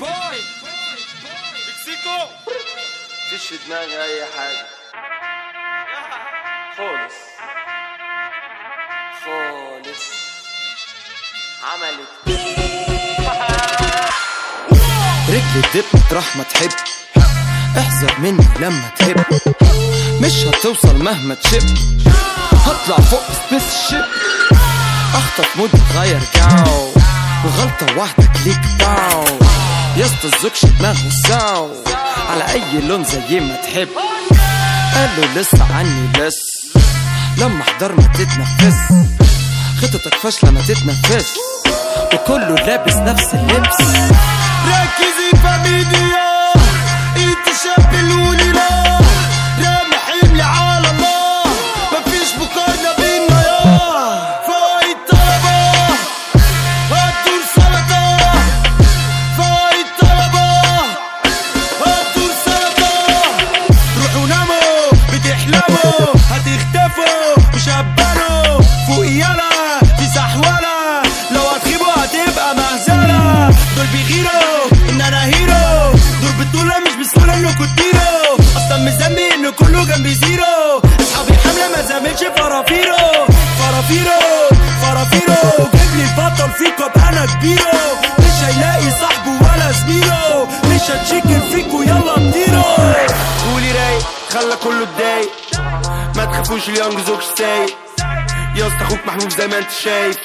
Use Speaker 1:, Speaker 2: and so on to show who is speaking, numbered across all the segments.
Speaker 1: boy boy
Speaker 2: مكسيكو.
Speaker 3: مفيش في دماغي أي حاجة. خالص. خالص. عملت.
Speaker 1: رجلي تدب مطرح ما تحب. احذر مني لما تهب. مش هتوصل مهما تشب. هطلع فوق space ship أخطف مود تغير جو. وغلطة واحدة كليك باو. يا اسطى الزوكش دماغه ساو على أي لون زي ما تحب. قالوا لسه عني لس. لما احضر ما تتنفس. خطتك فاشلة ما تتنفس. وكله لابس نفس اللبس.
Speaker 2: ركزي فاميليا بتحلموا هتختفوا مش هتبانوا فوق يلا في سحولة لو هتخيبوا هتبقى مهزلة. دول بيغيروا ان أنا hero. دول بتقول مش بسهولة إنكوا تطيروا. أصلا مش ذنبي إن كله جنبي zero أصحابي حملة ما زاملش فرافيرو. فرافيرو فرافيرو. جيب لي البطل فيكوا ابقى أنا كبيرو. مش هيلاقي صاحبه ولا زميله مش هتشكل فيكوا يلا طيروا قولي خلى كله اتضايق. ما تخافوش ال young زوج سايق. يا اسطى أخوك محبوب زي ما أنت شايف.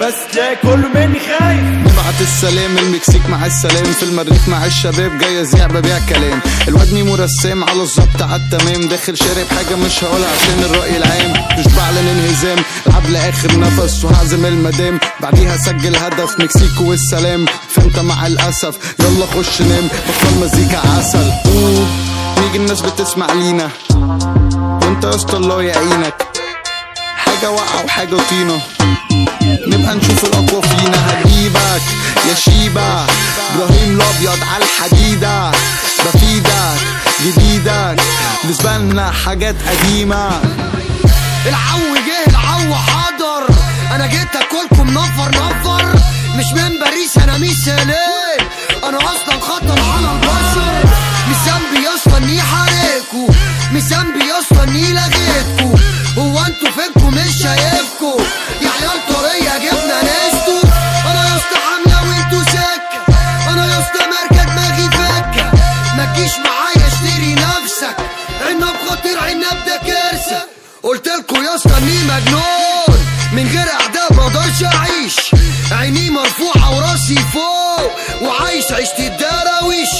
Speaker 2: بس تلاقي كله مني خايف.
Speaker 4: نبعت السلام المكسيك مع السلام. في المريخ مع الشباب جاي ازيع ببيع كلام. الواد ميمو رسام على الظبط على التمام. داخل شارب حاجة مش هقولها عشان الرأي العام. مش بعلن انهزام العب لاخر نفس وهعزم المدام. بعديها اسجل هدف مكسيكو والسلام. فأنت مع الأسف يلا خش نام. بطل مزيكا عسل. أوه، نيجي الناس بتسمع لينا. وانت يا اسطى الله يعينك. حاجة واقعة وحاجة طينة. نبقى نشوف الأقوى فينا. هجيبك يا شيبة. إبراهيم الأبيض على الحديدة. بفيدك جديدك. بالنسبة لنا حاجات قديمة.
Speaker 5: العو أنتوا فينكوا مش شايفكوا يا عيال طرية جبنا نستو أنا يا اسطى حامله وانتوا سكه أنا يا اسطى ماركه دماغي فكه ما تجيش معايا اشتري نفسك. عنب خطير عنب ده كارثة. قلتلكوا يا اسطى إني مجنون. من غير أعداء ما أقدرش أعيش. عيني مرفوعة وراسي فوق. وعايش عيشة الدراويش.